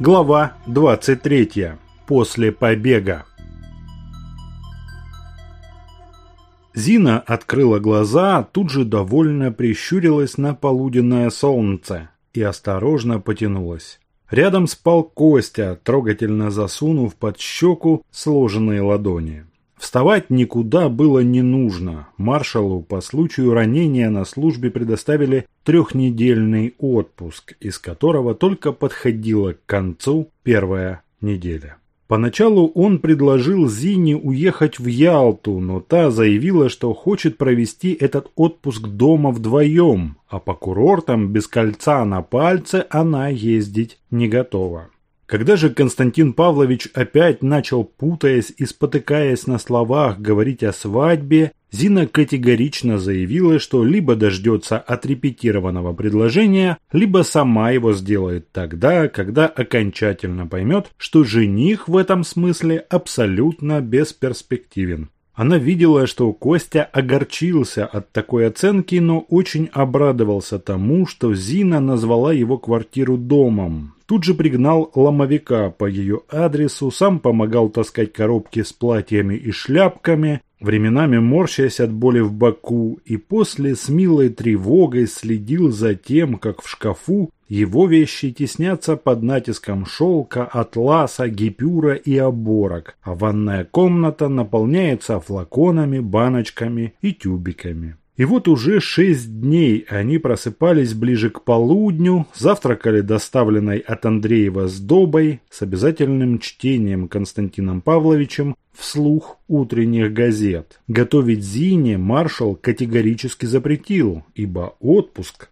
Глава 23. После побега. Зина открыла глаза, тут же довольно прищурилась на полуденное солнце и осторожно потянулась. Рядом спал Костя, трогательно засунув под щеку сложенные ладони. Вставать никуда было не нужно. Маршалу по случаю ранения на службе предоставили трехнедельный отпуск, из которого только подходила к концу первая неделя. Поначалу он предложил Зине уехать в Ялту, но та заявила, что хочет провести этот отпуск дома вдвоем, а по курортам без кольца на пальце она ездить не готова. Когда же Константин Павлович опять начал, путаясь и спотыкаясь на словах, говорить о свадьбе, Зина категорично заявила, что либо дождется отрепетированного предложения, либо сама его сделает тогда, когда окончательно поймет, что жених в этом смысле абсолютно бесперспективен. Она видела, что Костя огорчился от такой оценки, но очень обрадовался тому, что Зина назвала его квартиру домом. Тут же пригнал ломовика по ее адресу, сам помогал таскать коробки с платьями и шляпками, временами морщась от боли в боку, и после с милой тревогой следил за тем, как в шкафу его вещи теснятся под натиском шелка, атласа, гипюра и оборок, а ванная комната наполняется флаконами, баночками и тюбиками. И вот уже шесть дней они просыпались ближе к полудню, завтракали доставленной от Андреева сдобой с обязательным чтением Константином Павловичем вслух утренних газет. Готовить Зине маршал категорически запретил, ибо отпуск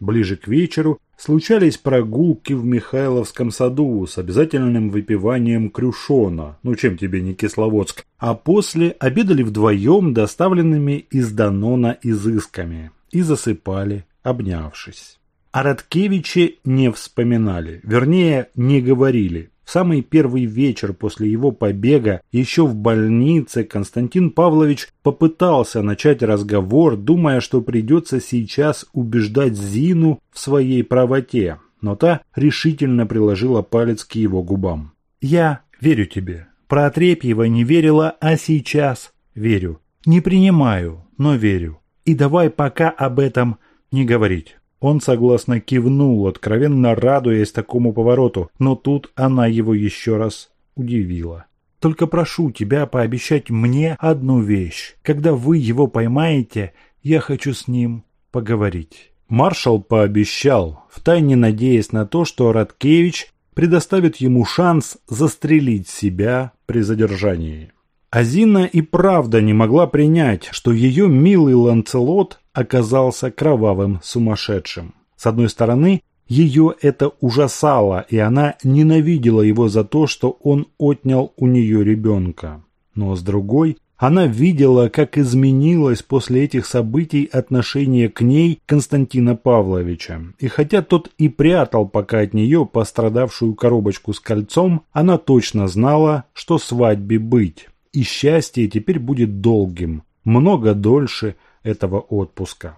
ближе к вечеру Случались прогулки в Михайловском саду с обязательным выпиванием крюшона, ну чем тебе не Кисловодск, а после обедали вдвоем доставленными из Данона изысками и засыпали, обнявшись. О Радкевиче не вспоминали, вернее, не говорили, в самый первый вечер после его побега, еще в больнице, Константин Павлович попытался начать разговор, думая, что придется сейчас убеждать Зину в своей правоте, но та решительно приложила палец к его губам. «Я верю тебе. Про Отрепьева не верила, а сейчас верю. Не принимаю, но верю. И давай пока об этом не говорить». Он согласно кивнул, откровенно радуясь такому повороту, но тут она его еще раз удивила. «Только прошу тебя пообещать мне одну вещь. Когда вы его поймаете, я хочу с ним поговорить». Маршал пообещал, втайне надеясь на то, что Радкевич предоставит ему шанс застрелить себя при задержании. Азина и правда не могла принять, что ее милый Ланцелот оказался кровавым сумасшедшим. С одной стороны, ее это ужасало, и она ненавидела его за то, что он отнял у нее ребенка. Но с другой, она видела, как изменилось после этих событий отношение к ней Константина Павловича. И хотя тот и прятал пока от нее пострадавшую коробочку с кольцом, она точно знала, что свадьбе быть. И счастье теперь будет долгим, много дольше – этого отпуска.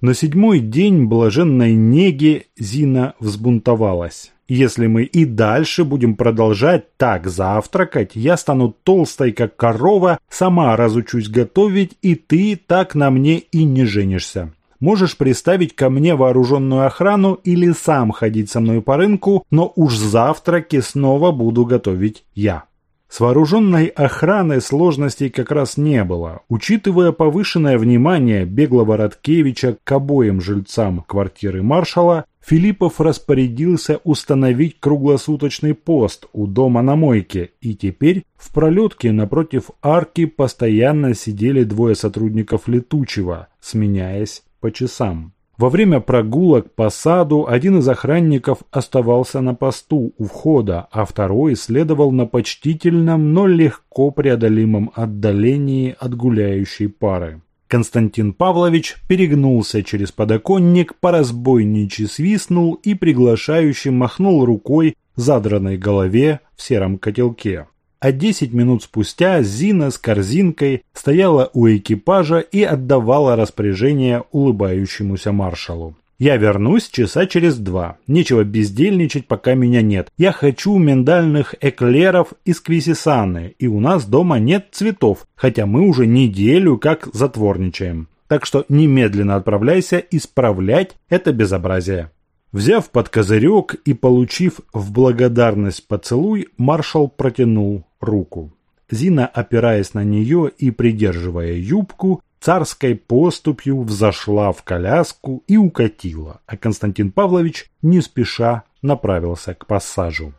На седьмой день блаженной неги Зина взбунтовалась. Если мы и дальше будем продолжать так завтракать, я стану толстой, как корова, сама разучусь готовить, и ты так на мне и не женишься. Можешь приставить ко мне вооруженную охрану или сам ходить со мной по рынку, но уж завтраки снова буду готовить я. С вооруженной охраной сложностей как раз не было. Учитывая повышенное внимание беглого Радкевича к обоим жильцам квартиры маршала, Филиппов распорядился установить круглосуточный пост у дома на мойке, и теперь в пролетке напротив арки постоянно сидели двое сотрудников летучего, сменяясь по часам. Во время прогулок по саду один из охранников оставался на посту у входа, а второй следовал на почтительном, но легко преодолимом отдалении от гуляющей пары. Константин Павлович перегнулся через подоконник, поразбойничий свистнул и приглашающий махнул рукой задранной голове в сером котелке а десять минут спустя Зина с корзинкой стояла у экипажа и отдавала распоряжение улыбающемуся маршалу. Я вернусь часа через два. Нечего бездельничать, пока меня нет. Я хочу миндальных эклеров из квисисаны, и у нас дома нет цветов, хотя мы уже неделю как затворничаем. Так что немедленно отправляйся исправлять это безобразие. Взяв под козырек и получив в благодарность поцелуй, маршал протянул руку. Зина, опираясь на нее и придерживая юбку, царской поступью взошла в коляску и укатила, а Константин Павлович не спеша направился к пассажу.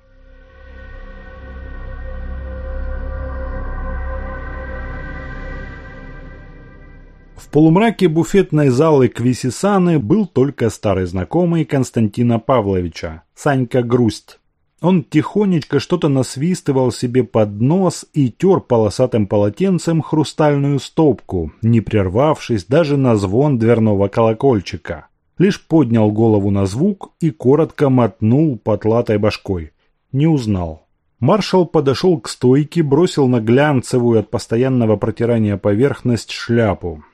В полумраке буфетной залы Квисисаны был только старый знакомый Константина Павловича, Санька Грусть. Он тихонечко что-то насвистывал себе под нос и тер полосатым полотенцем хрустальную стопку, не прервавшись даже на звон дверного колокольчика. Лишь поднял голову на звук и коротко мотнул потлатой башкой. Не узнал. Маршал подошел к стойке, бросил на глянцевую от постоянного протирания поверхность шляпу.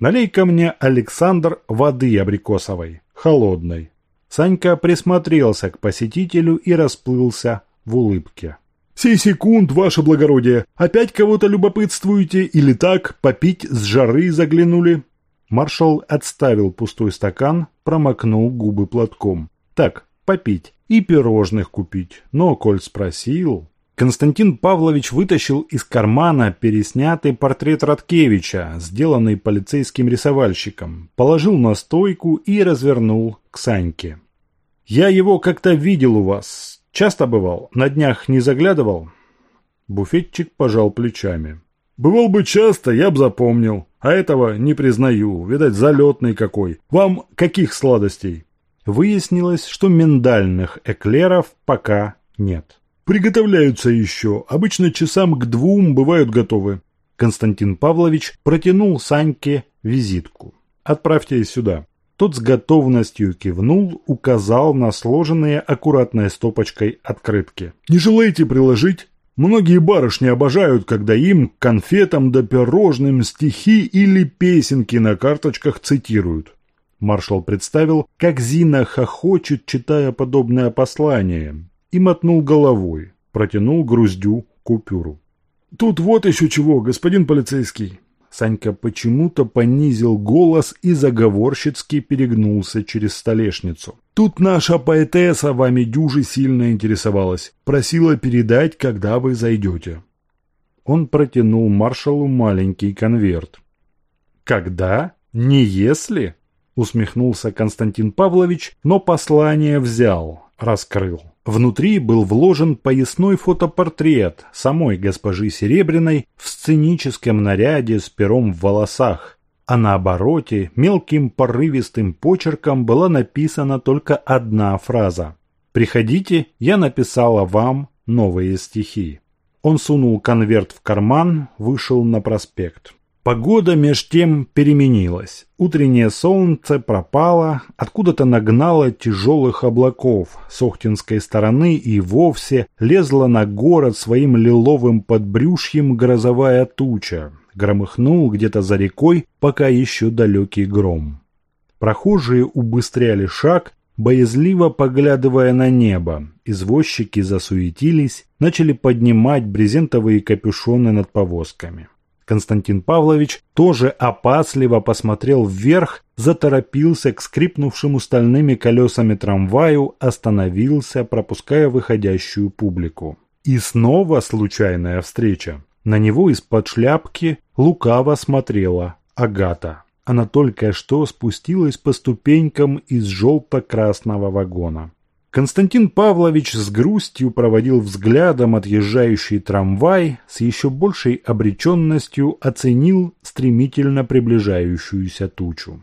«Налей ко мне, Александр, воды абрикосовой, холодной». Санька присмотрелся к посетителю и расплылся в улыбке. «Сей секунд, ваше благородие! Опять кого-то любопытствуете или так, попить с жары заглянули?» Маршал отставил пустой стакан, промокнул губы платком. «Так, попить и пирожных купить. Но, коль спросил...» Константин Павлович вытащил из кармана переснятый портрет Роткевича, сделанный полицейским рисовальщиком, положил на стойку и развернул к Саньке. «Я его как-то видел у вас. Часто бывал? На днях не заглядывал?» Буфетчик пожал плечами. «Бывал бы часто, я б запомнил. А этого не признаю. Видать, залетный какой. Вам каких сладостей?» Выяснилось, что миндальных эклеров пока нет. «Приготовляются еще. Обычно часам к двум бывают готовы». Константин Павлович протянул Саньке визитку. «Отправьте сюда». Тот с готовностью кивнул, указал на сложенные аккуратной стопочкой открытки. «Не желаете приложить? Многие барышни обожают, когда им, конфетам да пирожным, стихи или песенки на карточках цитируют». Маршал представил, как Зина хохочет, читая подобное послание, и мотнул головой, протянул груздю купюру. «Тут вот еще чего, господин полицейский. Санька почему-то понизил голос и заговорщицки перегнулся через столешницу. «Тут наша поэтесса вами дюжи сильно интересовалась. Просила передать, когда вы зайдете». Он протянул маршалу маленький конверт. «Когда? Не если?» – усмехнулся Константин Павлович, но послание взял, раскрыл. Внутри был вложен поясной фотопортрет самой госпожи Серебряной в сценическом наряде с пером в волосах, а на обороте мелким порывистым почерком была написана только одна фраза «Приходите, я написала вам новые стихи». Он сунул конверт в карман, вышел на проспект. Погода меж тем переменилась. Утреннее солнце пропало, откуда-то нагнало тяжелых облаков. С Охтинской стороны и вовсе лезла на город своим лиловым подбрюшьем грозовая туча. Громыхнул где-то за рекой, пока еще далекий гром. Прохожие убыстряли шаг, боязливо поглядывая на небо. Извозчики засуетились, начали поднимать брезентовые капюшоны над повозками. Константин Павлович тоже опасливо посмотрел вверх, заторопился к скрипнувшему стальными колесами трамваю, остановился, пропуская выходящую публику. И снова случайная встреча. На него из-под шляпки лукаво смотрела Агата. Она только что спустилась по ступенькам из желто-красного вагона. Константин Павлович с грустью проводил взглядом отъезжающий трамвай, с еще большей обреченностью оценил стремительно приближающуюся тучу.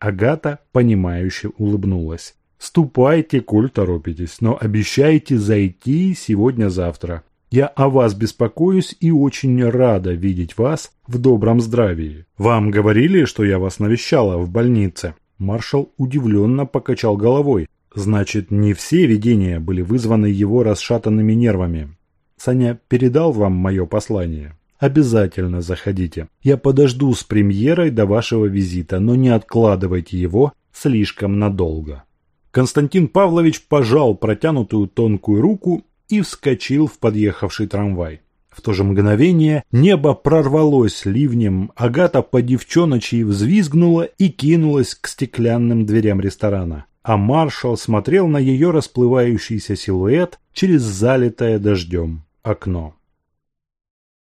Агата, понимающе улыбнулась. «Ступайте, коль торопитесь, но обещайте зайти сегодня-завтра. Я о вас беспокоюсь и очень рада видеть вас в добром здравии. Вам говорили, что я вас навещала в больнице?» Маршал удивленно покачал головой. Значит, не все видения были вызваны его расшатанными нервами. Саня передал вам мое послание? Обязательно заходите. Я подожду с премьерой до вашего визита, но не откладывайте его слишком надолго. Константин Павлович пожал протянутую тонкую руку и вскочил в подъехавший трамвай. В то же мгновение небо прорвалось ливнем, Агата по девчоночьи взвизгнула и кинулась к стеклянным дверям ресторана. А маршал смотрел на ее расплывающийся силуэт через залитое дождем окно.